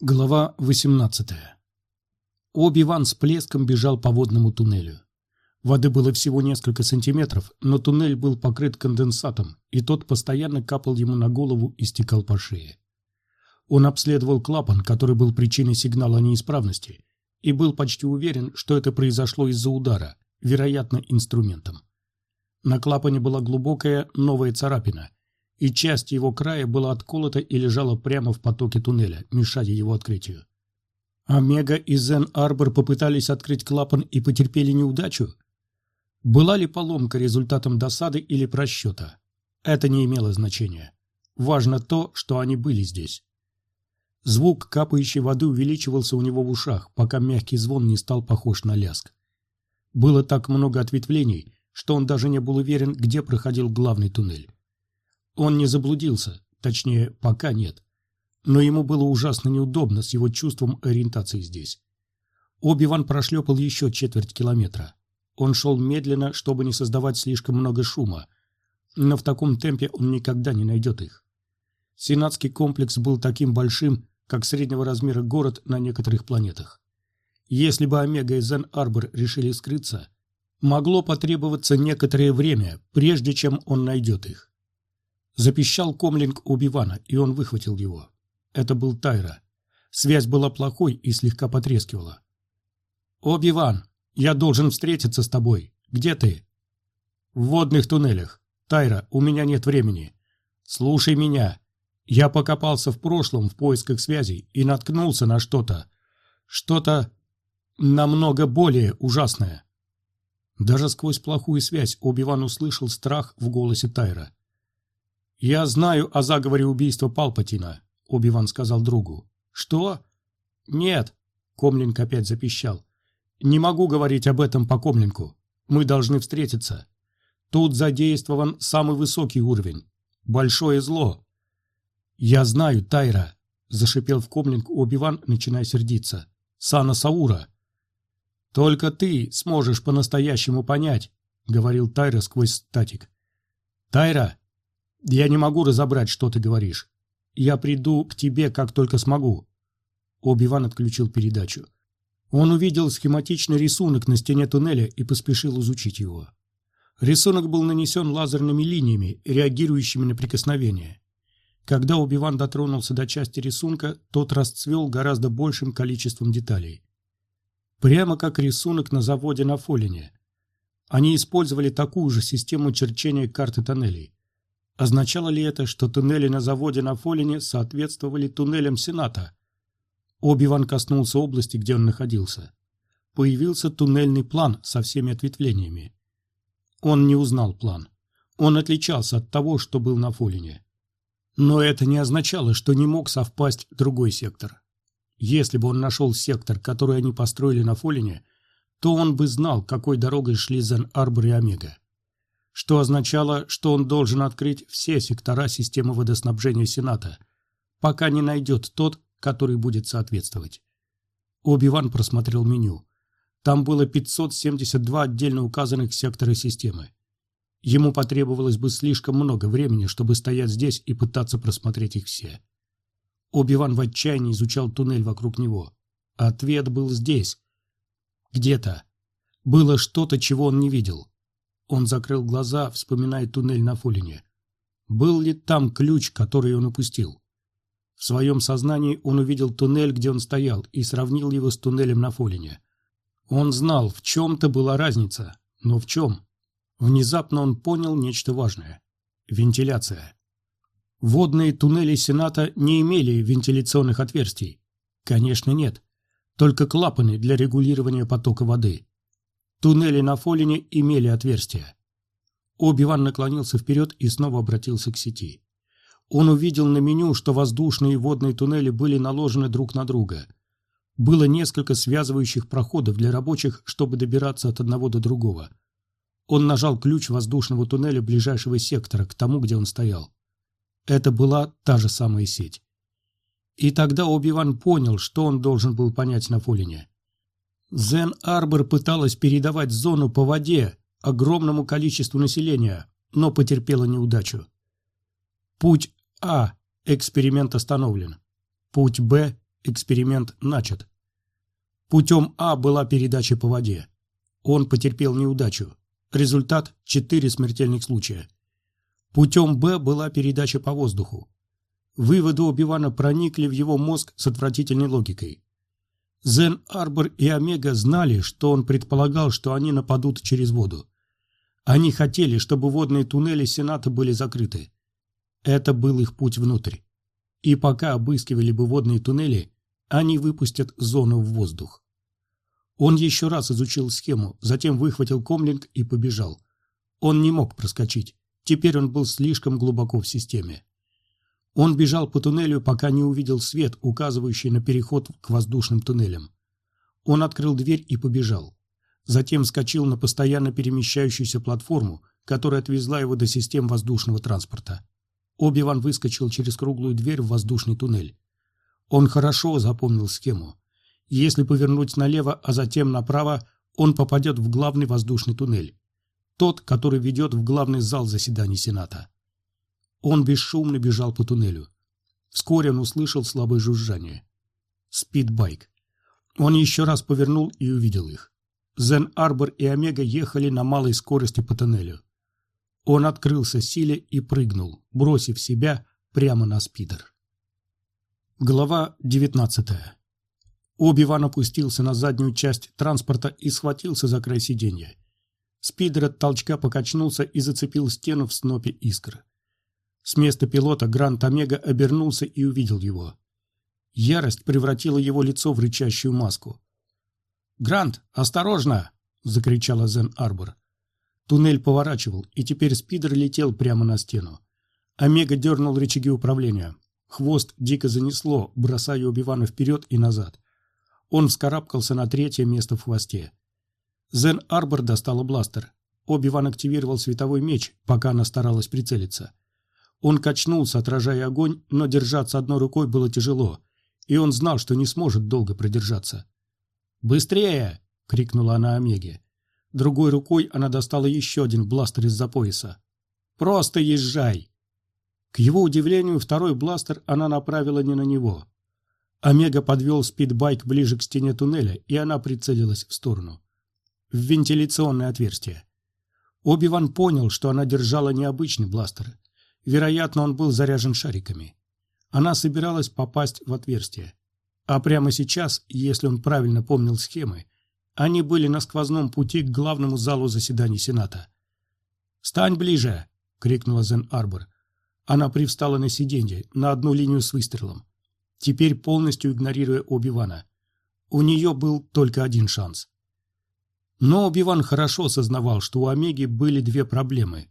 Глава 18 Оби-Ван с плеском бежал по водному туннелю. Воды было всего несколько сантиметров, но туннель был покрыт конденсатом, и тот постоянно капал ему на голову и стекал по шее. Он обследовал клапан, который был причиной сигнала неисправности, и был почти уверен, что это произошло из-за удара, вероятно, инструментом. На клапане была глубокая новая царапина, и часть его края была отколота и лежала прямо в потоке туннеля, мешая его открытию. Омега и Зен Арбор попытались открыть клапан и потерпели неудачу? Была ли поломка результатом досады или просчета? Это не имело значения. Важно то, что они были здесь. Звук капающей воды увеличивался у него в ушах, пока мягкий звон не стал похож на ляск. Было так много ответвлений, что он даже не был уверен, где проходил главный туннель. Он не заблудился, точнее, пока нет. Но ему было ужасно неудобно с его чувством ориентации здесь. Оби-Ван прошлепал еще четверть километра. Он шел медленно, чтобы не создавать слишком много шума, но в таком темпе он никогда не найдет их. Сенатский комплекс был таким большим, как среднего размера город на некоторых планетах. Если бы Омега и Зен-Арбор решили скрыться, могло потребоваться некоторое время, прежде чем он найдет их. Запищал комлинг Убивана, и он выхватил его. Это был Тайра. Связь была плохой и слегка потрескивала. «Оби-Ван, я должен встретиться с тобой. Где ты?» «В водных туннелях. Тайра, у меня нет времени. Слушай меня. Я покопался в прошлом в поисках связей и наткнулся на что-то. Что-то намного более ужасное». Даже сквозь плохую связь Оби-Ван услышал страх в голосе Тайра. «Я знаю о заговоре убийства Палпатина», — Оби-Ван сказал другу. «Что?» «Нет», — Комлинг опять запищал. «Не могу говорить об этом по Комлинку. Мы должны встретиться. Тут задействован самый высокий уровень. Большое зло». «Я знаю, Тайра», — зашипел в Комлинг Оби-Ван, начиная сердиться. «Сана Саура». «Только ты сможешь по-настоящему понять», — говорил Тайра сквозь статик. «Тайра, я не могу разобрать, что ты говоришь. Я приду к тебе, как только смогу. Оби-Ван отключил передачу. Он увидел схематичный рисунок на стене туннеля и поспешил изучить его. Рисунок был нанесен лазерными линиями, реагирующими на прикосновение. Когда Оби-Ван дотронулся до части рисунка, тот расцвел гораздо большим количеством деталей. Прямо как рисунок на заводе на Фолине. Они использовали такую же систему черчения карты тоннелей. Означало ли это, что туннели на заводе на Фолине соответствовали туннелям Сената? Оби-Ван коснулся области, где он находился. Появился туннельный план со всеми ответвлениями. Он не узнал план. Он отличался от того, что был на Фолине. Но это не означало, что не мог совпасть другой сектор. Если бы он нашел сектор, который они построили на Фолине, то он бы знал, какой дорогой шли Зен-Арбор и Омега что означало, что он должен открыть все сектора системы водоснабжения Сената, пока не найдет тот, который будет соответствовать. Оби-Ван просмотрел меню. Там было 572 отдельно указанных сектора системы. Ему потребовалось бы слишком много времени, чтобы стоять здесь и пытаться просмотреть их все. Оби-Ван в отчаянии изучал туннель вокруг него. Ответ был здесь. Где-то. Было что-то, чего он не видел. Он закрыл глаза, вспоминая туннель на Фулине. Был ли там ключ, который он упустил? В своем сознании он увидел туннель, где он стоял, и сравнил его с туннелем на Фолине. Он знал, в чем-то была разница, но в чем? Внезапно он понял нечто важное. Вентиляция. Водные туннели Сената не имели вентиляционных отверстий. Конечно, нет. Только клапаны для регулирования потока воды. Туннели на Фолине имели отверстия. Оби-Ван наклонился вперед и снова обратился к сети. Он увидел на меню, что воздушные и водные туннели были наложены друг на друга. Было несколько связывающих проходов для рабочих, чтобы добираться от одного до другого. Он нажал ключ воздушного туннеля ближайшего сектора к тому, где он стоял. Это была та же самая сеть. И тогда Оби-Ван понял, что он должен был понять на Фолине. Зен Арбор пыталась передавать зону по воде огромному количеству населения, но потерпела неудачу. Путь А. Эксперимент остановлен. Путь Б. Эксперимент начат. Путем А была передача по воде. Он потерпел неудачу. Результат – четыре смертельных случая. Путем Б была передача по воздуху. Выводы Оби-Вана проникли в его мозг с отвратительной логикой. Зен, Арбор и Омега знали, что он предполагал, что они нападут через воду. Они хотели, чтобы водные туннели Сената были закрыты. Это был их путь внутрь. И пока обыскивали бы водные туннели, они выпустят зону в воздух. Он еще раз изучил схему, затем выхватил комлинг и побежал. Он не мог проскочить. Теперь он был слишком глубоко в системе. Он бежал по туннелю, пока не увидел свет, указывающий на переход к воздушным туннелям. Он открыл дверь и побежал. Затем вскочил на постоянно перемещающуюся платформу, которая отвезла его до систем воздушного транспорта. Оби-Ван выскочил через круглую дверь в воздушный туннель. Он хорошо запомнил схему. Если повернуть налево, а затем направо, он попадет в главный воздушный туннель. Тот, который ведет в главный зал заседаний Сената. Он бесшумно бежал по туннелю. Вскоре он услышал слабое жужжание. Спидбайк. Он еще раз повернул и увидел их. Зен Арбор и Омега ехали на малой скорости по туннелю. Он открылся силе и прыгнул, бросив себя прямо на спидер. Глава 19. Оби-Ван опустился на заднюю часть транспорта и схватился за край сиденья. Спидер от толчка покачнулся и зацепил стену в снопе искр. С места пилота Грант Омега обернулся и увидел его. Ярость превратила его лицо в рычащую маску. «Грант, осторожно!» — закричала Зен Арбор. Туннель поворачивал, и теперь спидер летел прямо на стену. Омега дернул рычаги управления. Хвост дико занесло, бросая Убивана вперед и назад. Он вскарабкался на третье место в хвосте. Зен Арбор достала бластер. Оби-Ван активировал световой меч, пока она старалась прицелиться. Он качнулся, отражая огонь, но держаться одной рукой было тяжело, и он знал, что не сможет долго продержаться. «Быстрее!» — крикнула она Омеге. Другой рукой она достала еще один бластер из-за пояса. «Просто езжай!» К его удивлению, второй бластер она направила не на него. Омега подвел спидбайк ближе к стене туннеля, и она прицелилась в сторону. В вентиляционное отверстие. Оби-Ван понял, что она держала необычный бластер. Вероятно, он был заряжен шариками. Она собиралась попасть в отверстие. А прямо сейчас, если он правильно помнил схемы, они были на сквозном пути к главному залу заседаний Сената. «Стань ближе!» — крикнула Зен Арбор. Она привстала на сиденье, на одну линию с выстрелом. Теперь полностью игнорируя Оби-Вана. У нее был только один шанс. Но Оби-Ван хорошо осознавал, что у Омеги были две проблемы.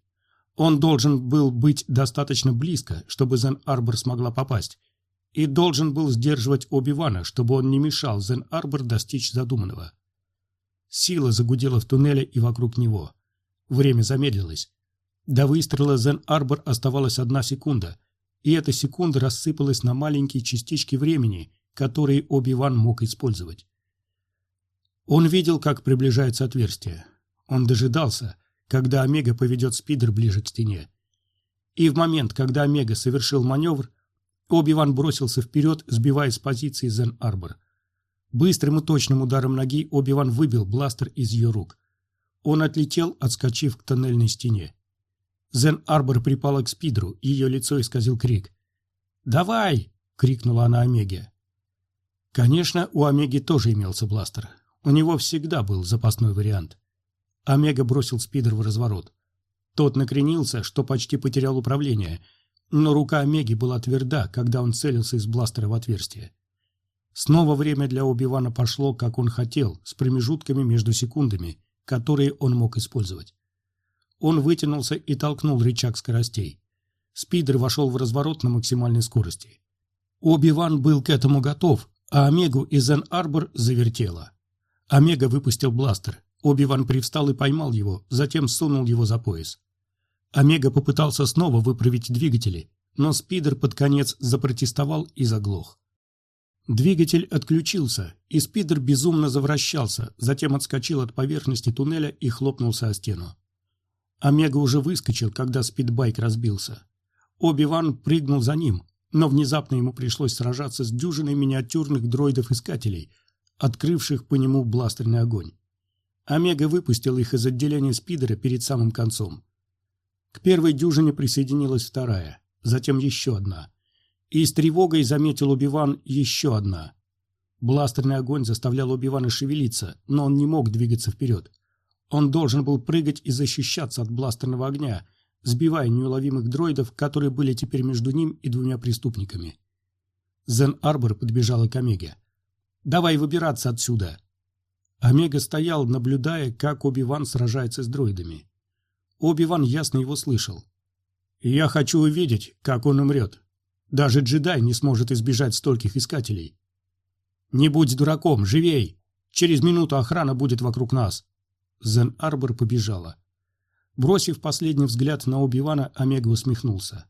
Он должен был быть достаточно близко, чтобы Зен Арбор смогла попасть, и должен был сдерживать Оби-Вана, чтобы он не мешал Зен Арбор достичь задуманного. Сила загудела в туннеле и вокруг него. Время замедлилось. До выстрела Зен-Арбор оставалась одна секунда, и эта секунда рассыпалась на маленькие частички времени, которые Оби-Ван мог использовать. Он видел, как приближается отверстие. Он дожидался, когда Омега поведет спидер ближе к стене. И в момент, когда Омега совершил маневр, Оби-Ван бросился вперед, сбивая с позиции Зен-Арбор. Быстрым и точным ударом ноги Оби-Ван выбил бластер из ее рук. Он отлетел, отскочив к тоннельной стене. Зен Арбор припала к спидру, ее лицо исказил крик. «Давай!» — крикнула она Омеге. Конечно, у Омеги тоже имелся бластер. У него всегда был запасной вариант. Омега бросил спидер в разворот. Тот накренился, что почти потерял управление, но рука Омеги была тверда, когда он целился из бластера в отверстие. Снова время для Оби-Вана пошло, как он хотел, с промежутками между секундами, которые он мог использовать. Он вытянулся и толкнул рычаг скоростей. Спидер вошел в разворот на максимальной скорости. Оби-Ван был к этому готов, а Омегу и Зен-Арбор завертело. Омега выпустил бластер. Оби-Ван привстал и поймал его, затем сунул его за пояс. Омега попытался снова выправить двигатели, но спидер под конец запротестовал и заглох. Двигатель отключился, и спидер безумно завращался, затем отскочил от поверхности туннеля и хлопнулся о стену. Омега уже выскочил, когда спидбайк разбился. Оби-Ван прыгнул за ним, но внезапно ему пришлось сражаться с дюжиной миниатюрных дроидов-искателей, открывших по нему бластерный огонь. Омега выпустил их из отделения спидера перед самым концом. К первой дюжине присоединилась вторая, затем еще одна. И с тревогой заметил Убиван еще одна. Бластерный огонь заставлял Убивана шевелиться, но он не мог двигаться вперед. Он должен был прыгать и защищаться от бластерного огня, сбивая неуловимых дроидов, которые были теперь между ним и двумя преступниками. Зен Арбор подбежала к Омеге. «Давай выбираться отсюда!» Омега стоял, наблюдая, как Оби-Ван сражается с дроидами. Оби-Ван ясно его слышал. «Я хочу увидеть, как он умрет. Даже джедай не сможет избежать стольких искателей. Не будь дураком, живей! Через минуту охрана будет вокруг нас!» Зен Арбор побежала. Бросив последний взгляд на Оби-Вана, Омега усмехнулся.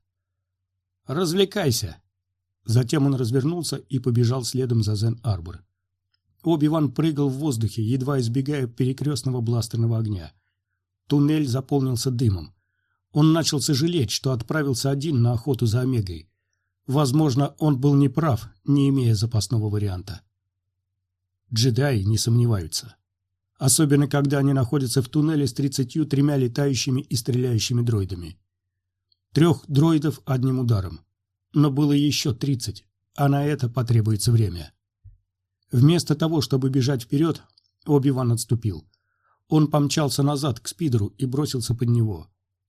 «Развлекайся!» Затем он развернулся и побежал следом за Зен Арбор. Оби-Ван прыгал в воздухе, едва избегая перекрестного бластерного огня. Туннель заполнился дымом. Он начал сожалеть, что отправился один на охоту за Омегой. Возможно, он был неправ, не имея запасного варианта. Джедаи не сомневаются особенно когда они находятся в туннеле с 33 летающими и стреляющими дроидами. Трех дроидов одним ударом. Но было еще 30, а на это потребуется время. Вместо того, чтобы бежать вперед, Оби-Ван отступил. Он помчался назад к спидеру и бросился под него.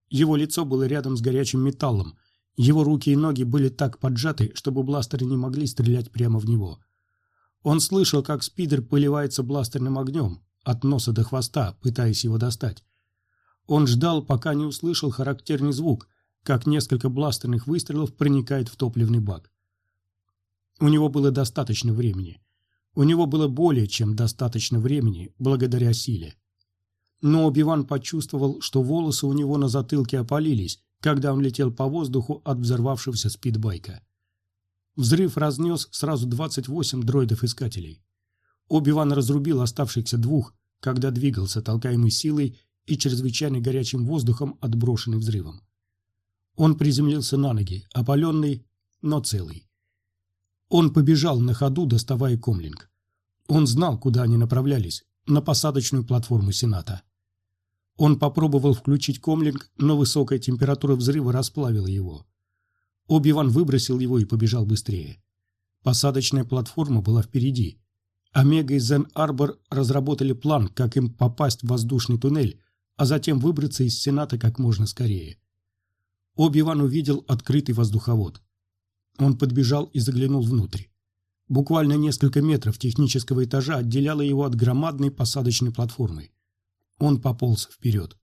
Его лицо было рядом с горячим металлом. Его руки и ноги были так поджаты, чтобы бластеры не могли стрелять прямо в него. Он слышал, как спидер поливается бластерным огнем, от носа до хвоста, пытаясь его достать. Он ждал, пока не услышал характерный звук, как несколько бластерных выстрелов проникает в топливный бак. У него было достаточно времени. У него было более чем достаточно времени, благодаря силе. Но Обиван почувствовал, что волосы у него на затылке опалились, когда он летел по воздуху от взорвавшегося спидбайка. Взрыв разнес сразу 28 дроидов-искателей. Оби-Ван разрубил оставшихся двух, когда двигался, толкаемый силой и чрезвычайно горячим воздухом, отброшенный взрывом. Он приземлился на ноги, опаленный, но целый. Он побежал на ходу, доставая комлинг. Он знал, куда они направлялись, на посадочную платформу Сената. Он попробовал включить комлинг, но высокая температура взрыва расплавила его. Оби-Ван выбросил его и побежал быстрее. Посадочная платформа была впереди, Омега и Зен Арбор разработали план, как им попасть в воздушный туннель, а затем выбраться из Сената как можно скорее. Оби-Ван увидел открытый воздуховод. Он подбежал и заглянул внутрь. Буквально несколько метров технического этажа отделяло его от громадной посадочной платформы. Он пополз вперед.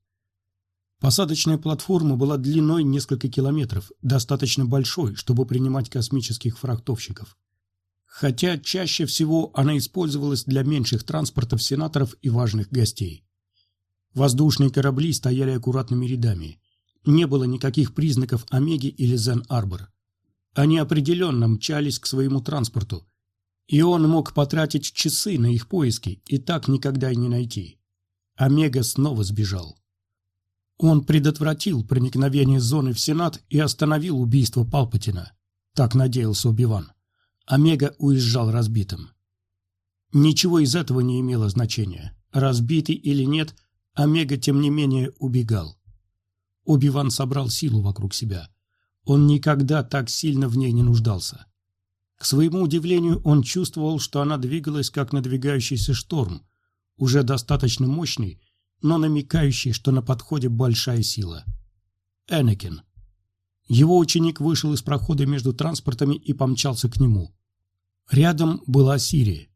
Посадочная платформа была длиной несколько километров, достаточно большой, чтобы принимать космических фрахтовщиков хотя чаще всего она использовалась для меньших транспортов сенаторов и важных гостей. Воздушные корабли стояли аккуратными рядами. Не было никаких признаков Омеги или Зен-Арбор. Они определенно мчались к своему транспорту, и он мог потратить часы на их поиски и так никогда и не найти. Омега снова сбежал. Он предотвратил проникновение зоны в Сенат и остановил убийство Палпатина. Так надеялся Убиван. Омега уезжал разбитым. Ничего из этого не имело значения. Разбитый или нет, Омега, тем не менее, убегал. Оби-Ван собрал силу вокруг себя. Он никогда так сильно в ней не нуждался. К своему удивлению, он чувствовал, что она двигалась, как надвигающийся шторм, уже достаточно мощный, но намекающий, что на подходе большая сила. Энакин. Его ученик вышел из прохода между транспортами и помчался к нему. Рядом была Сирия.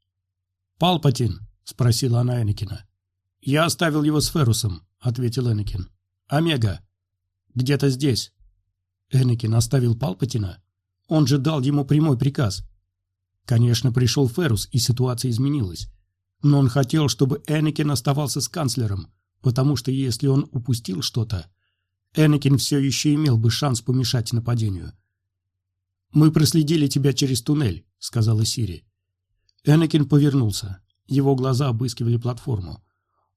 «Палпатин?» – спросила она Энакина. «Я оставил его с Ферусом», – ответил Энакин. «Омега. Где-то здесь». Энакин оставил Палпатина? Он же дал ему прямой приказ. Конечно, пришел Ферус, и ситуация изменилась. Но он хотел, чтобы Энакин оставался с канцлером, потому что если он упустил что-то, Энакин все еще имел бы шанс помешать нападению. «Мы проследили тебя через туннель», — сказала Сири. Энакин повернулся. Его глаза обыскивали платформу.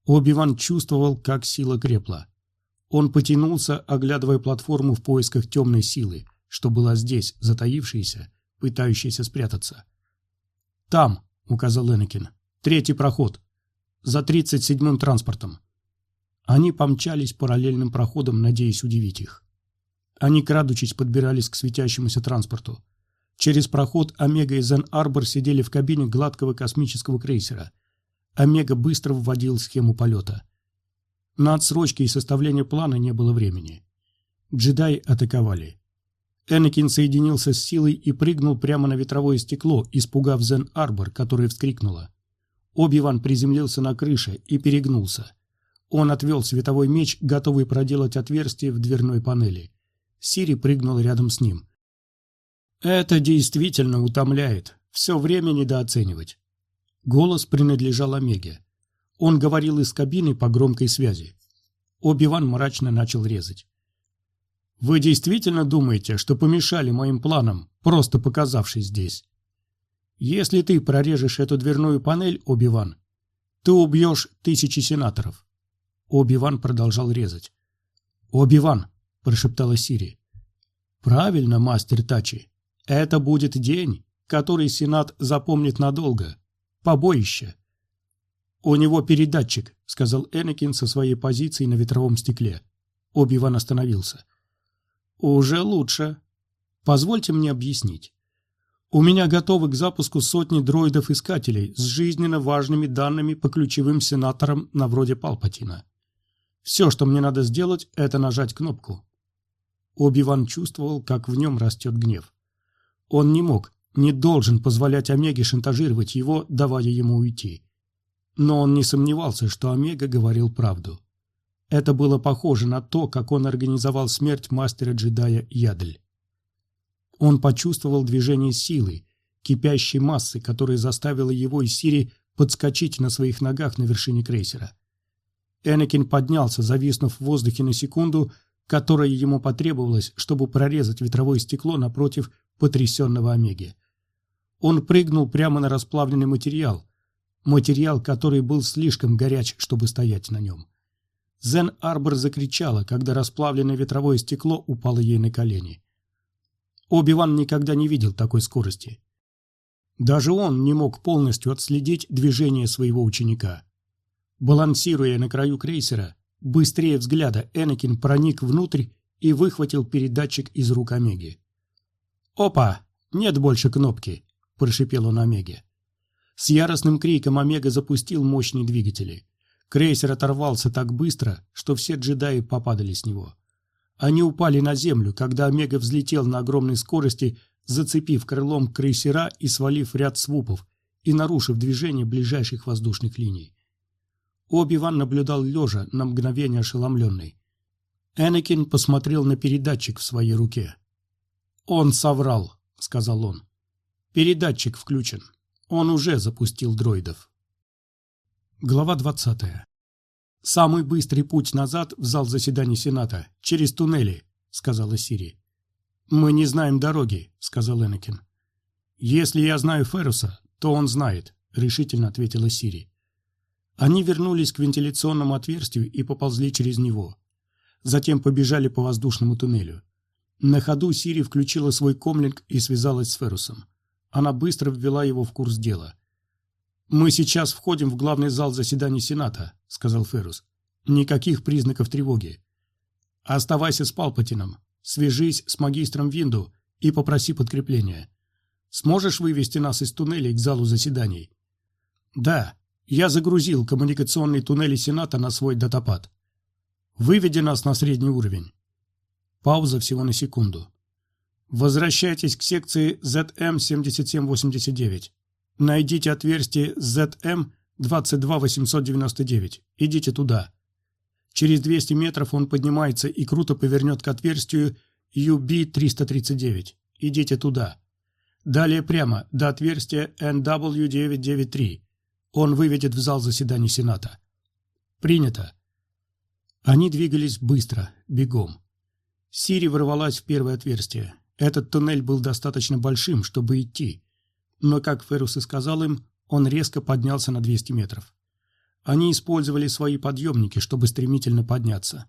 Оби-Ван чувствовал, как сила крепла. Он потянулся, оглядывая платформу в поисках темной силы, что была здесь, затаившаяся, пытающаяся спрятаться. «Там», — указал Энакин, — «третий проход. За тридцать седьмым транспортом». Они помчались параллельным проходом, надеясь удивить их. Они, крадучись, подбирались к светящемуся транспорту. Через проход Омега и Зен-Арбор сидели в кабине гладкого космического крейсера. Омега быстро вводил схему полета. На отсрочки и составление плана не было времени. Джедаи атаковали. Энакин соединился с силой и прыгнул прямо на ветровое стекло, испугав Зен-Арбор, которая вскрикнула. Оби-Ван приземлился на крыше и перегнулся. Он отвел световой меч, готовый проделать отверстие в дверной панели. Сири прыгнул рядом с ним. Это действительно утомляет. Все время недооценивать. Голос принадлежал Омеге. Он говорил из кабины по громкой связи. Оби-Ван мрачно начал резать. «Вы действительно думаете, что помешали моим планам, просто показавшись здесь? Если ты прорежешь эту дверную панель, Оби-Ван, ты убьешь тысячи сенаторов». Оби-Ван продолжал резать. «Оби-Ван!» – прошептала Сири. «Правильно, мастер Тачи. Это будет день, который Сенат запомнит надолго. Побоище. «У него передатчик», — сказал Энакин со своей позиции на ветровом стекле. Оби-Ван остановился. «Уже лучше. Позвольте мне объяснить. У меня готовы к запуску сотни дроидов-искателей с жизненно важными данными по ключевым сенаторам на вроде Палпатина. Все, что мне надо сделать, это нажать кнопку». Оби-Ван чувствовал, как в нем растет гнев. Он не мог, не должен позволять Омеге шантажировать его, давая ему уйти. Но он не сомневался, что Омега говорил правду. Это было похоже на то, как он организовал смерть мастера-джедая Ядль. Он почувствовал движение силы, кипящей массы, которая заставила его и Сири подскочить на своих ногах на вершине крейсера. Энакин поднялся, зависнув в воздухе на секунду, которая ему потребовалась, чтобы прорезать ветровое стекло напротив потрясенного Омеги. Он прыгнул прямо на расплавленный материал, материал, который был слишком горяч, чтобы стоять на нем. Зен Арбор закричала, когда расплавленное ветровое стекло упало ей на колени. Оби-Ван никогда не видел такой скорости. Даже он не мог полностью отследить движение своего ученика. Балансируя на краю крейсера, быстрее взгляда Энакин проник внутрь и выхватил передатчик из рук Омеги. «Опа! Нет больше кнопки!» – прошипел он Омеге. С яростным криком Омега запустил мощные двигатели. Крейсер оторвался так быстро, что все джедаи попадали с него. Они упали на землю, когда Омега взлетел на огромной скорости, зацепив крылом крейсера и свалив ряд свупов и нарушив движение ближайших воздушных линий. Оби-Ван наблюдал лежа, на мгновение ошеломленный. Энакин посмотрел на передатчик в своей руке. «Он соврал», — сказал он. «Передатчик включен. Он уже запустил дроидов». Глава 20. «Самый быстрый путь назад в зал заседаний Сената, через туннели», — сказала Сири. «Мы не знаем дороги», — сказал Энакин. «Если я знаю Феруса, то он знает», — решительно ответила Сири. Они вернулись к вентиляционному отверстию и поползли через него. Затем побежали по воздушному туннелю. На ходу Сири включила свой комлинг и связалась с Ферусом. Она быстро ввела его в курс дела. «Мы сейчас входим в главный зал заседаний Сената», — сказал Ферус. «Никаких признаков тревоги. Оставайся с Палпатином, свяжись с магистром Винду и попроси подкрепления. Сможешь вывести нас из туннелей к залу заседаний?» «Да, я загрузил коммуникационные туннели Сената на свой датапад. Выведи нас на средний уровень». Пауза всего на секунду. Возвращайтесь к секции ZM7789. Найдите отверстие ZM22899. Идите туда. Через 200 метров он поднимается и круто повернет к отверстию UB339. Идите туда. Далее прямо, до отверстия NW993. Он выведет в зал заседаний Сената. Принято. Они двигались быстро, бегом. Сири ворвалась в первое отверстие. Этот туннель был достаточно большим, чтобы идти. Но, как Феррус и сказал им, он резко поднялся на 200 метров. Они использовали свои подъемники, чтобы стремительно подняться.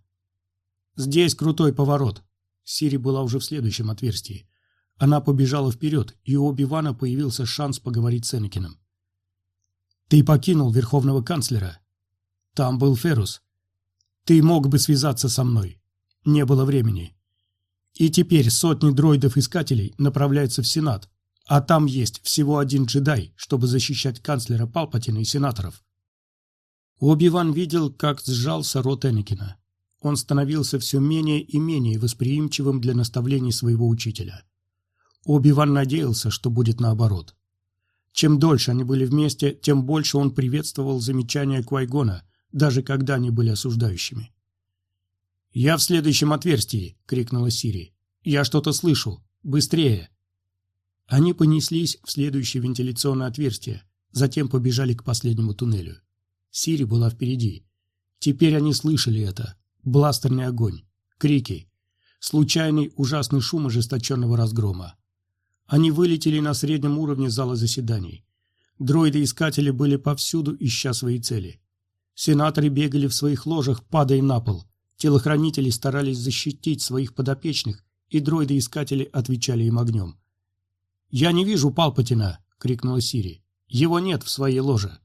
«Здесь крутой поворот», Сири была уже в следующем отверстии. Она побежала вперед, и у Оби-Вана появился шанс поговорить с Энакином. «Ты покинул Верховного Канцлера. Там был Ферус. Ты мог бы связаться со мной. Не было времени. И теперь сотни дроидов-искателей направляются в Сенат, а там есть всего один джедай, чтобы защищать канцлера Палпатина и сенаторов. Оби-Ван видел, как сжался рот Энакина. Он становился все менее и менее восприимчивым для наставлений своего учителя. Оби-Ван надеялся, что будет наоборот. Чем дольше они были вместе, тем больше он приветствовал замечания Квайгона, даже когда они были осуждающими. «Я в следующем отверстии!» — крикнула Сири. «Я что-то слышу! Быстрее!» Они понеслись в следующее вентиляционное отверстие, затем побежали к последнему туннелю. Сири была впереди. Теперь они слышали это. Бластерный огонь, крики, случайный ужасный шум ожесточенного разгрома. Они вылетели на среднем уровне зала заседаний. Дроиды-искатели были повсюду, ища свои цели. Сенаторы бегали в своих ложах, падая на пол. Телохранители старались защитить своих подопечных, и дроиды-искатели отвечали им огнем. «Я не вижу Палпатина!» — крикнула Сири. «Его нет в своей ложе».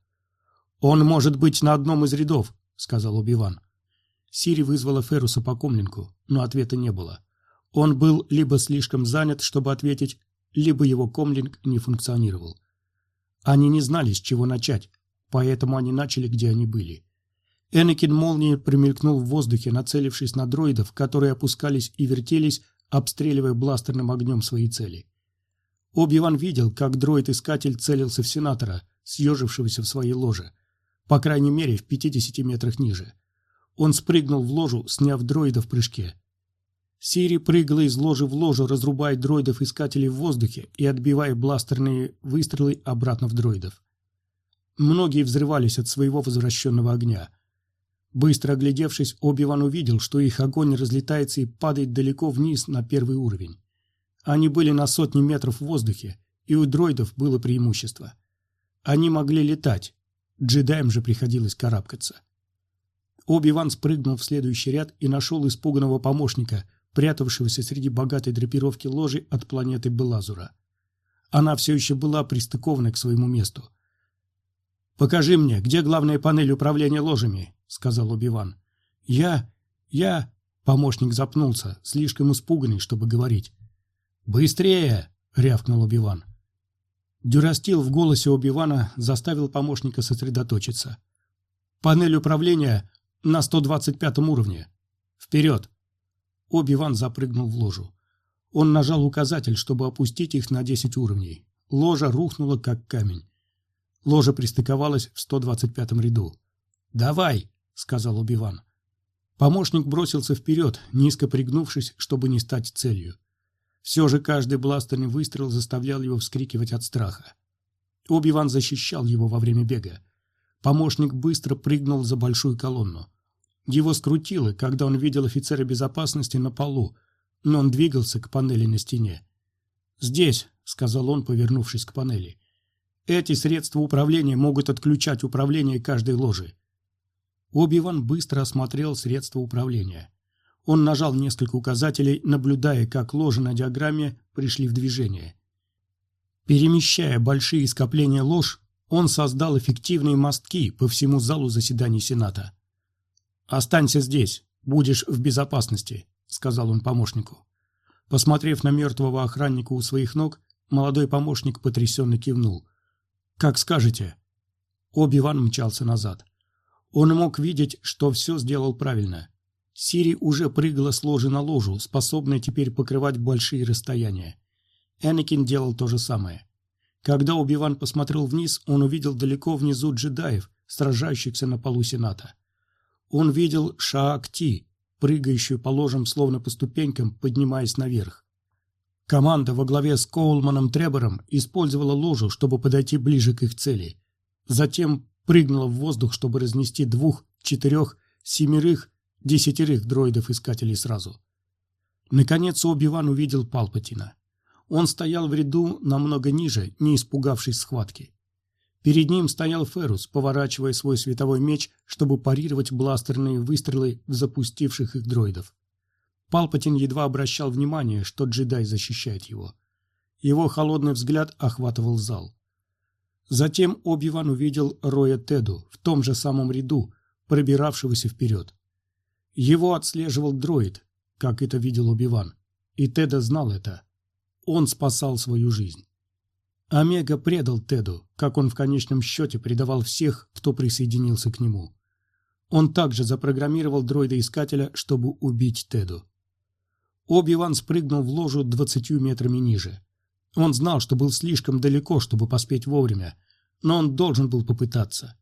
«Он может быть на одном из рядов», — сказал Убиван. Сири вызвала Феруса по комлинку, но ответа не было. Он был либо слишком занят, чтобы ответить, либо его комлинг не функционировал. Они не знали, с чего начать, поэтому они начали, где они были. Энакин молнией промелькнул в воздухе, нацелившись на дроидов, которые опускались и вертелись, обстреливая бластерным огнем свои цели. Оби-Ван видел, как дроид-искатель целился в сенатора, съежившегося в своей ложе, по крайней мере в 50 метрах ниже. Он спрыгнул в ложу, сняв дроида в прыжке. Сири прыгала из ложи в ложу, разрубая дроидов-искателей в воздухе и отбивая бластерные выстрелы обратно в дроидов. Многие взрывались от своего возвращенного огня – Быстро оглядевшись, Оби-Ван увидел, что их огонь разлетается и падает далеко вниз на первый уровень. Они были на сотни метров в воздухе, и у дроидов было преимущество. Они могли летать, джедаям же приходилось карабкаться. Оби-Ван спрыгнул в следующий ряд и нашел испуганного помощника, прятавшегося среди богатой драпировки ложи от планеты Белазура. Она все еще была пристыкована к своему месту. «Покажи мне, где главная панель управления ложами?» — сказал Убиван. «Я... я...» — помощник запнулся, слишком испуганный, чтобы говорить. «Быстрее!» — рявкнул Убиван. Дюрастил в голосе Убивана заставил помощника сосредоточиться. «Панель управления на 125 уровне. Вперед!» Оби-Ван запрыгнул в ложу. Он нажал указатель, чтобы опустить их на 10 уровней. Ложа рухнула, как камень. Ложа пристыковалась в 125 ряду. «Давай!» — сказал Убиван. Помощник бросился вперед, низко пригнувшись, чтобы не стать целью. Все же каждый бластерный выстрел заставлял его вскрикивать от страха. Убиван защищал его во время бега. Помощник быстро прыгнул за большую колонну. Его скрутило, когда он видел офицера безопасности на полу, но он двигался к панели на стене. «Здесь», — сказал он, повернувшись к панели. «Эти средства управления могут отключать управление каждой ложи. Оби-Ван быстро осмотрел средства управления. Он нажал несколько указателей, наблюдая, как ложи на диаграмме пришли в движение. Перемещая большие скопления лож, он создал эффективные мостки по всему залу заседаний Сената. «Останься здесь, будешь в безопасности», — сказал он помощнику. Посмотрев на мертвого охранника у своих ног, молодой помощник потрясенно кивнул. «Как скажете». Оби-Ван мчался назад. Он мог видеть, что все сделал правильно. Сири уже прыгала с ложи на ложу, способная теперь покрывать большие расстояния. Энакин делал то же самое. Когда Убиван посмотрел вниз, он увидел далеко внизу джедаев, сражающихся на полу Сената. Он видел Шаакти, прыгающую по ложам словно по ступенькам, поднимаясь наверх. Команда во главе с Коулманом Требором использовала ложу, чтобы подойти ближе к их цели. Затем прыгнула в воздух, чтобы разнести двух, четырех, семерых, десятерых дроидов-искателей сразу. Наконец Оби-Ван увидел Палпатина. Он стоял в ряду намного ниже, не испугавшись схватки. Перед ним стоял Ферус, поворачивая свой световой меч, чтобы парировать бластерные выстрелы в запустивших их дроидов. Палпатин едва обращал внимание, что джедай защищает его. Его холодный взгляд охватывал зал. Затем Оби-Ван увидел Роя Теду в том же самом ряду, пробиравшегося вперед. Его отслеживал дроид, как это видел Оби-Ван, и Теда знал это. Он спасал свою жизнь. Омега предал Теду, как он в конечном счете предавал всех, кто присоединился к нему. Он также запрограммировал дроида-искателя, чтобы убить Теду. Оби-Ван спрыгнул в ложу двадцатью метрами ниже. Он знал, что был слишком далеко, чтобы поспеть вовремя, но он должен был попытаться.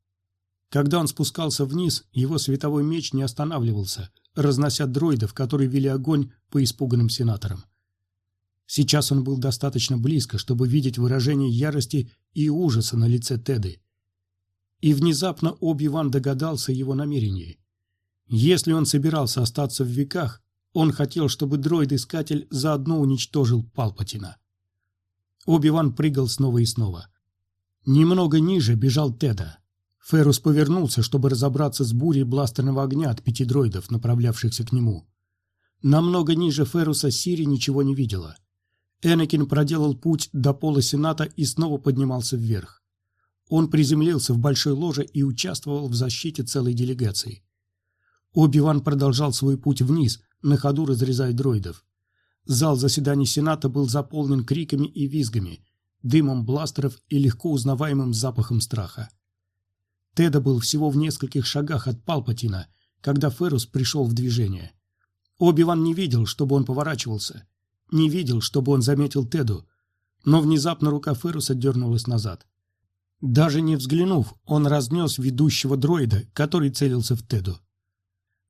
Когда он спускался вниз, его световой меч не останавливался, разнося дроидов, которые вели огонь по испуганным сенаторам. Сейчас он был достаточно близко, чтобы видеть выражение ярости и ужаса на лице Теды. И внезапно Оби-Ван догадался его намерении. Если он собирался остаться в веках, он хотел, чтобы дроид-искатель заодно уничтожил Палпатина. Оби-Ван прыгал снова и снова. Немного ниже бежал Теда. Ферус повернулся, чтобы разобраться с бурей бластерного огня от пяти дроидов, направлявшихся к нему. Намного ниже Феруса Сири ничего не видела. Энакин проделал путь до пола Сената и снова поднимался вверх. Он приземлился в большой ложе и участвовал в защите целой делегации. Оби-Ван продолжал свой путь вниз, на ходу разрезая дроидов. Зал заседаний Сената был заполнен криками и визгами, дымом бластеров и легко узнаваемым запахом страха. Теда был всего в нескольких шагах от Палпатина, когда Ферус пришел в движение. Оби-Ван не видел, чтобы он поворачивался, не видел, чтобы он заметил Теду, но внезапно рука Феруса дернулась назад. Даже не взглянув, он разнес ведущего дроида, который целился в Теду.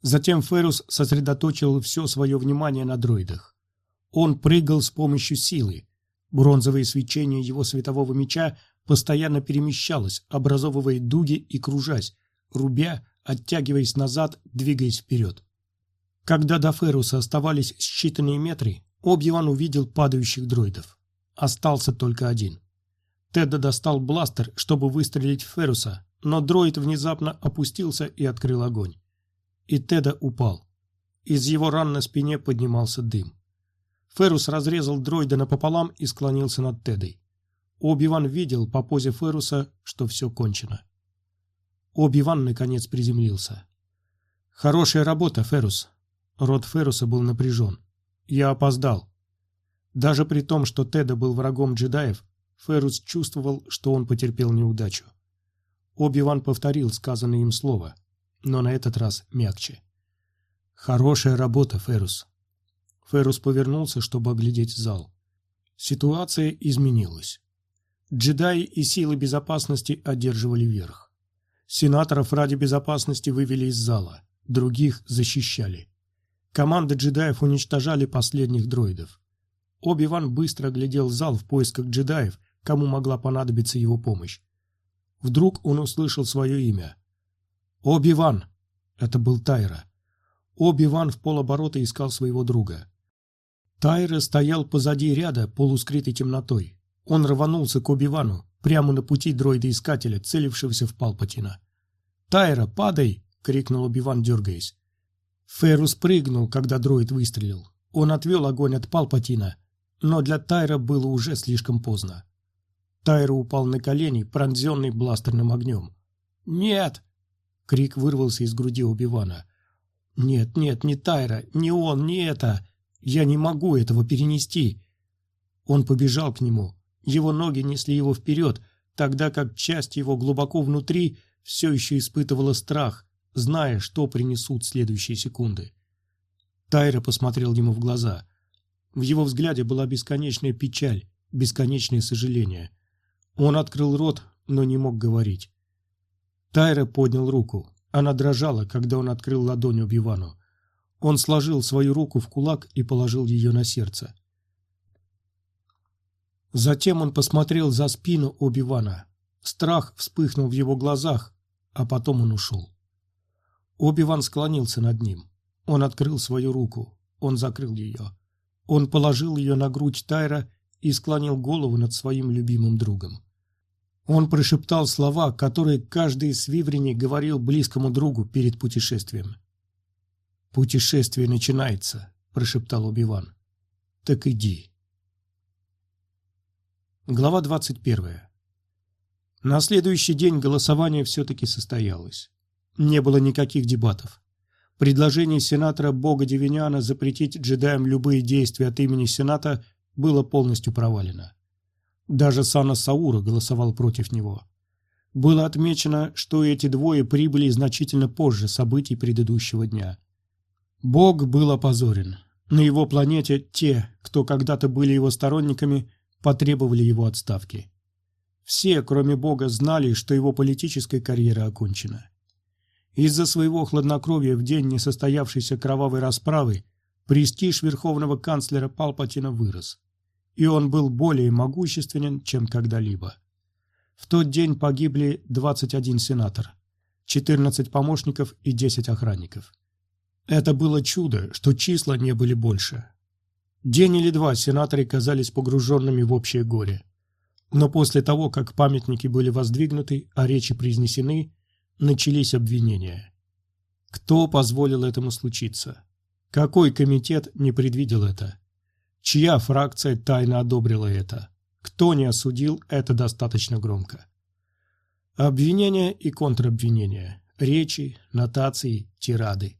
Затем Ферус сосредоточил все свое внимание на дроидах. Он прыгал с помощью силы. Бронзовое свечение его светового меча постоянно перемещалось, образовывая дуги и кружась, рубя, оттягиваясь назад, двигаясь вперед. Когда до Феруса оставались считанные метры, Обьеван увидел падающих дроидов. Остался только один. Тедда достал бластер, чтобы выстрелить в Феруса, но дроид внезапно опустился и открыл огонь. И Теда упал. Из его ран на спине поднимался дым. Ферус разрезал дроида напополам и склонился над Тедой. Оби-Ван видел по позе Феруса, что все кончено. Оби-Ван наконец приземлился. «Хорошая работа, Ферус». Рот Феруса был напряжен. «Я опоздал». Даже при том, что Теда был врагом джедаев, Ферус чувствовал, что он потерпел неудачу. Оби-Ван повторил сказанное им слово, но на этот раз мягче. «Хорошая работа, Ферус». Феррус повернулся, чтобы оглядеть зал. Ситуация изменилась. Джедаи и силы безопасности одерживали верх. Сенаторов ради безопасности вывели из зала, других защищали. Команды джедаев уничтожали последних дроидов. Оби-Ван быстро оглядел зал в поисках джедаев, кому могла понадобиться его помощь. Вдруг он услышал свое имя. «Оби-Ван!» Это был Тайра. Оби-Ван в полоборота искал своего друга. Тайра стоял позади ряда, полускрытой темнотой. Он рванулся к Оби-Вану, прямо на пути дроида-искателя, целившегося в Палпатина. «Тайра, падай!» — крикнул Оби-Ван, дергаясь. Феррус прыгнул, когда дроид выстрелил. Он отвел огонь от Палпатина, но для Тайра было уже слишком поздно. Тайра упал на колени, пронзенный бластерным огнем. «Нет!» — крик вырвался из груди Оби-Вана. «Нет, нет, не Тайра, не он, не это!» Я не могу этого перенести. Он побежал к нему. Его ноги несли его вперед, тогда как часть его глубоко внутри все еще испытывала страх, зная, что принесут следующие секунды. Тайра посмотрел ему в глаза. В его взгляде была бесконечная печаль, бесконечное сожаление. Он открыл рот, но не мог говорить. Тайра поднял руку. Она дрожала, когда он открыл ладонь Оби-Вану. Он сложил свою руку в кулак и положил ее на сердце. Затем он посмотрел за спину Оби-Вана. Страх вспыхнул в его глазах, а потом он ушел. Оби-Ван склонился над ним. Он открыл свою руку. Он закрыл ее. Он положил ее на грудь Тайра и склонил голову над своим любимым другом. Он прошептал слова, которые каждый из говорил близкому другу перед путешествием. Путешествие начинается. прошептал Убиван. Так иди. Глава 21. На следующий день голосование все-таки состоялось. Не было никаких дебатов. Предложение сенатора Бога Девиняна запретить джедаям любые действия от имени Сената было полностью провалено. Даже Сана Саура голосовал против него. Было отмечено, что эти двое прибыли значительно позже событий предыдущего дня. Бог был опозорен. На его планете те, кто когда-то были его сторонниками, потребовали его отставки. Все, кроме Бога, знали, что его политическая карьера окончена. Из-за своего хладнокровия в день несостоявшейся кровавой расправы престиж верховного канцлера Палпатина вырос, и он был более могущественен, чем когда-либо. В тот день погибли 21 сенатор, 14 помощников и 10 охранников. Это было чудо, что числа не были больше. День или два сенаторы казались погруженными в общее горе. Но после того, как памятники были воздвигнуты, а речи произнесены, начались обвинения. Кто позволил этому случиться? Какой комитет не предвидел это? Чья фракция тайно одобрила это? Кто не осудил это достаточно громко? Обвинения и контрабвинения, речи, нотации, тирады.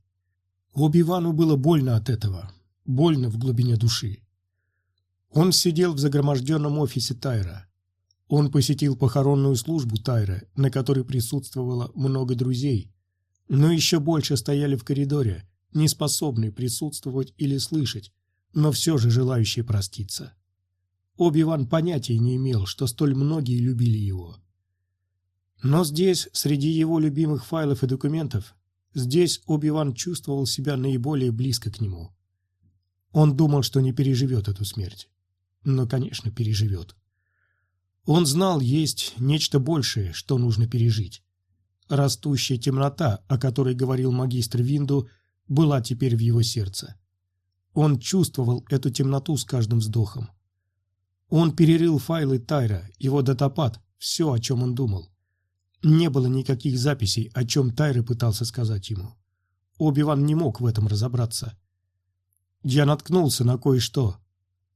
Оби-Вану было больно от этого, больно в глубине души. Он сидел в загроможденном офисе Тайра. Он посетил похоронную службу Тайра, на которой присутствовало много друзей, но еще больше стояли в коридоре, не способные присутствовать или слышать, но все же желающие проститься. Оби-Ван понятия не имел, что столь многие любили его. Но здесь, среди его любимых файлов и документов, здесь Оби-Ван чувствовал себя наиболее близко к нему. Он думал, что не переживет эту смерть. Но, конечно, переживет. Он знал, есть нечто большее, что нужно пережить. Растущая темнота, о которой говорил магистр Винду, была теперь в его сердце. Он чувствовал эту темноту с каждым вздохом. Он перерыл файлы Тайра, его датапад, все, о чем он думал. Не было никаких записей, о чем Тайра пытался сказать ему. Оби-Ван не мог в этом разобраться. Я наткнулся на кое-что.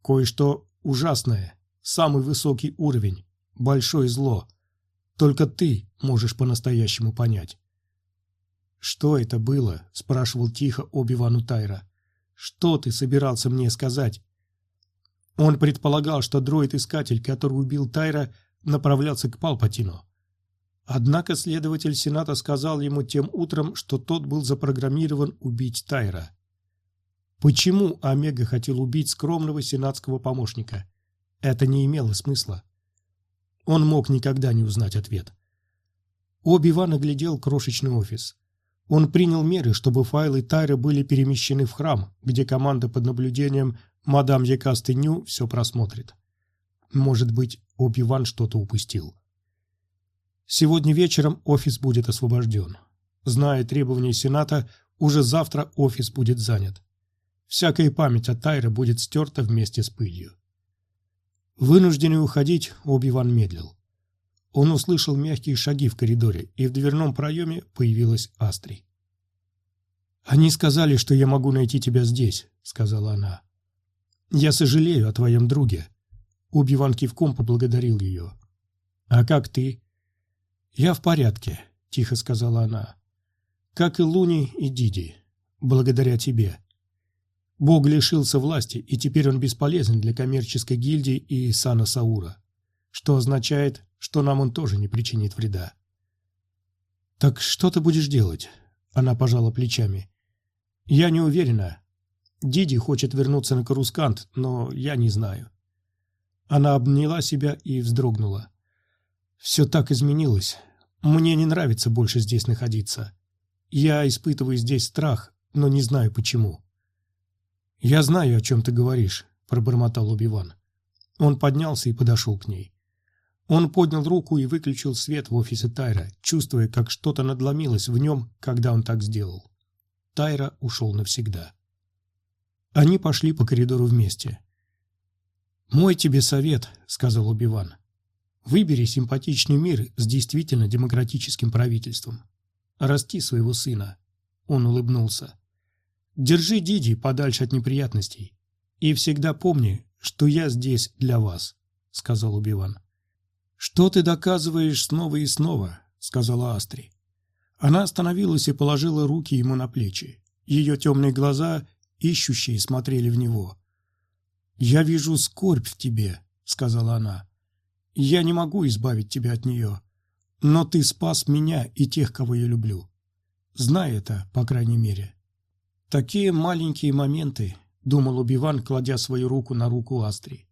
Кое-что ужасное, самый высокий уровень, большое зло. Только ты можешь по-настоящему понять. «Что это было?» – спрашивал тихо Оби-Вану Тайра. «Что ты собирался мне сказать?» Он предполагал, что дроид-искатель, который убил Тайра, направлялся к Палпатину. Однако следователь Сената сказал ему тем утром, что тот был запрограммирован убить Тайра. Почему Омега хотел убить скромного сенатского помощника? Это не имело смысла. Он мог никогда не узнать ответ. Оби-Ван оглядел крошечный офис. Он принял меры, чтобы файлы Тайра были перемещены в храм, где команда под наблюдением мадам Якасты Ню все просмотрит. Может быть, Оби-Ван что-то упустил. Сегодня вечером офис будет освобожден. Зная требования Сената, уже завтра офис будет занят. Всякая память о Тайре будет стерта вместе с пылью. Вынужденный уходить, Оби-Ван медлил. Он услышал мягкие шаги в коридоре, и в дверном проеме появилась Астри. «Они сказали, что я могу найти тебя здесь», — сказала она. «Я сожалею о твоем друге». Оби-Ван кивком поблагодарил ее. «А как ты?» «Я в порядке», — тихо сказала она. «Как и Луни и Диди. Благодаря тебе. Бог лишился власти, и теперь он бесполезен для коммерческой гильдии и Сана Саура, что означает, что нам он тоже не причинит вреда. «Так что ты будешь делать?» Она пожала плечами. «Я не уверена. Диди хочет вернуться на Карускант, но я не знаю». Она обняла себя и вздрогнула. «Все так изменилось. Мне не нравится больше здесь находиться. Я испытываю здесь страх, но не знаю почему». «Я знаю, о чем ты говоришь», — пробормотал Убиван. Он поднялся и подошел к ней. Он поднял руку и выключил свет в офисе Тайра, чувствуя, как что-то надломилось в нем, когда он так сделал. Тайра ушел навсегда. Они пошли по коридору вместе. «Мой тебе совет», — сказал Убиван. «Выбери симпатичный мир с действительно демократическим правительством. Расти своего сына». Он улыбнулся. Держи Диди подальше от неприятностей. И всегда помни, что я здесь для вас», — сказал Убиван. «Что ты доказываешь снова и снова?» — сказала Астри. Она остановилась и положила руки ему на плечи. Ее темные глаза, ищущие, смотрели в него. «Я вижу скорбь в тебе», — сказала она. «Я не могу избавить тебя от нее, но ты спас меня и тех, кого я люблю. Знай это, по крайней мере». Такие маленькие моменты, — думал Убиван, кладя свою руку на руку Астри.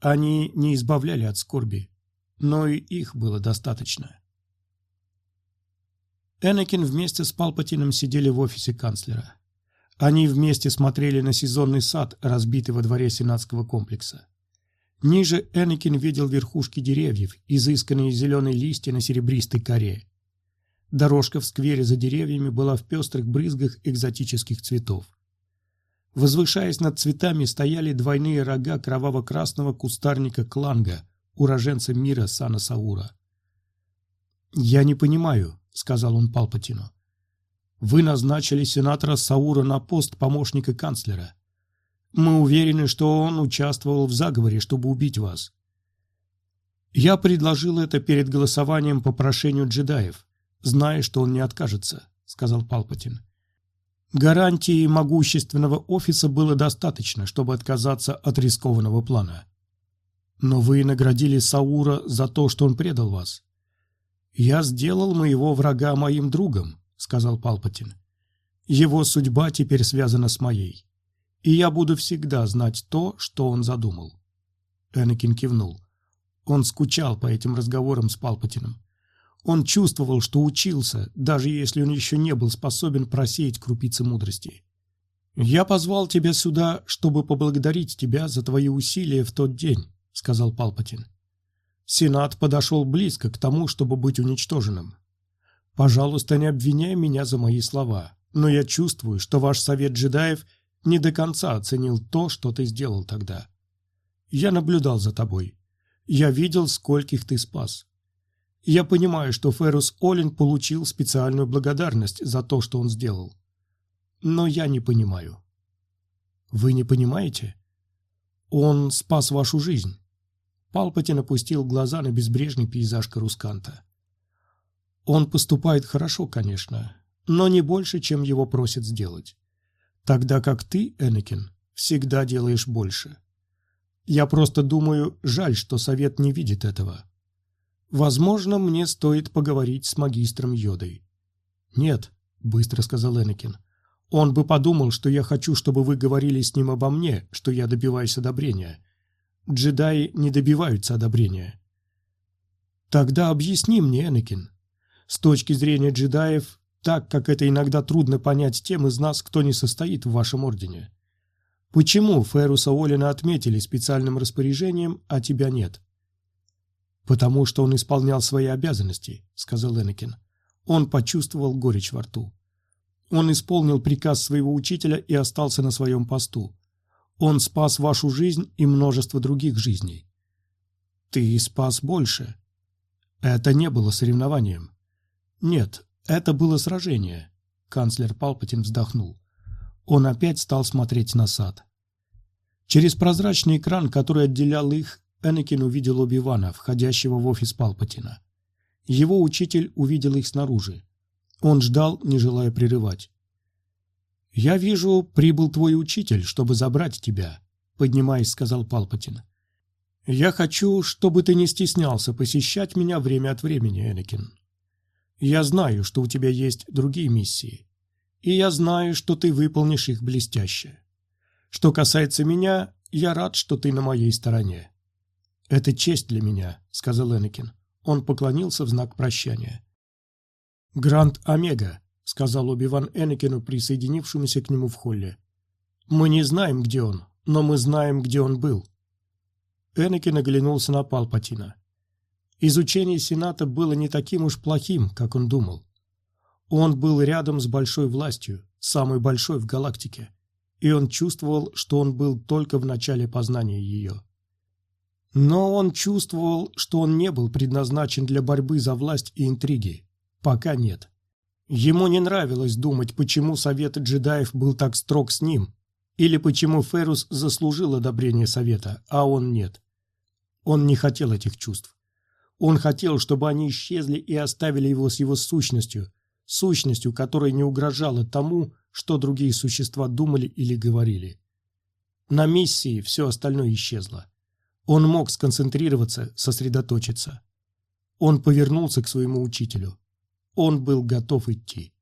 Они не избавляли от скорби, но и их было достаточно. Энакин вместе с Палпатином сидели в офисе канцлера. Они вместе смотрели на сезонный сад, разбитый во дворе сенатского комплекса. Ниже Энакин видел верхушки деревьев, изысканные зеленые листья на серебристой коре. Дорожка в сквере за деревьями была в пестрых брызгах экзотических цветов. Возвышаясь над цветами, стояли двойные рога кроваво-красного кустарника кланга, уроженца мира Сана Саура. «Я не понимаю», — сказал он Палпатину. «Вы назначили сенатора Саура на пост помощника канцлера. Мы уверены, что он участвовал в заговоре, чтобы убить вас. Я предложил это перед голосованием по прошению джедаев, зная, что он не откажется», — сказал Палпатин. Гарантии могущественного офиса было достаточно, чтобы отказаться от рискованного плана. Но вы наградили Саура за то, что он предал вас. «Я сделал моего врага моим другом», — сказал Палпатин. «Его судьба теперь связана с моей, и я буду всегда знать то, что он задумал». Энакин кивнул. Он скучал по этим разговорам с Палпатином. Он чувствовал, что учился, даже если он еще не был способен просеять крупицы мудрости. «Я позвал тебя сюда, чтобы поблагодарить тебя за твои усилия в тот день», — сказал Палпатин. Сенат подошел близко к тому, чтобы быть уничтоженным. Пожалуйста, не обвиняй меня за мои слова, но я чувствую, что ваш совет джедаев не до конца оценил то, что ты сделал тогда. Я наблюдал за тобой. Я видел, скольких ты спас. Я понимаю, что Феррус Олин получил специальную благодарность за то, что он сделал. Но я не понимаю. Вы не понимаете? Он спас вашу жизнь. Палпатин опустил глаза на безбрежный пейзаж Карусканта. Он поступает хорошо, конечно, но не больше, чем его просят сделать. Тогда как ты, Энакин, всегда делаешь больше. Я просто думаю, жаль, что Совет не видит этого. Возможно, мне стоит поговорить с магистром Йодой. Нет, быстро сказал Энакин. Он бы подумал, что я хочу, чтобы вы говорили с ним обо мне, что я добиваюсь одобрения. Джедаи не добиваются одобрения. Тогда объясни мне, Энакин. С точки зрения джедаев, так как это иногда трудно понять тем из нас, кто не состоит в вашем ордене. Почему Феруса Олина отметили специальным распоряжением, а тебя нет? «Потому что он исполнял свои обязанности», — сказал Энакин. Он почувствовал горечь во рту. Он исполнил приказ своего учителя и остался на своем посту. Он спас вашу жизнь и множество других жизней. Ты спас больше. Это не было соревнованием. Нет, это было сражение. Канцлер Палпатин вздохнул. Он опять стал смотреть на сад. Через прозрачный экран, который отделял их, Энакин увидел Оби-Вана, входящего в офис Палпатина. Его учитель увидел их снаружи. Он ждал, не желая прерывать. «Я вижу, прибыл твой учитель, чтобы забрать тебя», — поднимаясь, сказал Палпатин. «Я хочу, чтобы ты не стеснялся посещать меня время от времени, Энакин. Я знаю, что у тебя есть другие миссии, и я знаю, что ты выполнишь их блестяще. Что касается меня, я рад, что ты на моей стороне. «Это честь для меня», — сказал Энакин. Он поклонился в знак прощания. «Гранд Омега», — сказал Оби-Ван Энакину, присоединившемуся к нему в холле. «Мы не знаем, где он, но мы знаем, где он был». Энакин оглянулся на Палпатина. Изучение Сената было не таким уж плохим, как он думал. Он был рядом с большой властью, самой большой в галактике, и он чувствовал, что он был только в начале познания ее. Но он чувствовал, что он не был предназначен для борьбы за власть и интриги. Пока нет. Ему не нравилось думать, почему Совет джедаев был так строг с ним, или почему Ферус заслужил одобрение Совета, а он нет. Он не хотел этих чувств. Он хотел, чтобы они исчезли и оставили его с его сущностью, сущностью, которая не угрожала тому, что другие существа думали или говорили. На миссии все остальное исчезло. Он мог сконцентрироваться, сосредоточиться. Он повернулся к своему учителю. Он был готов идти.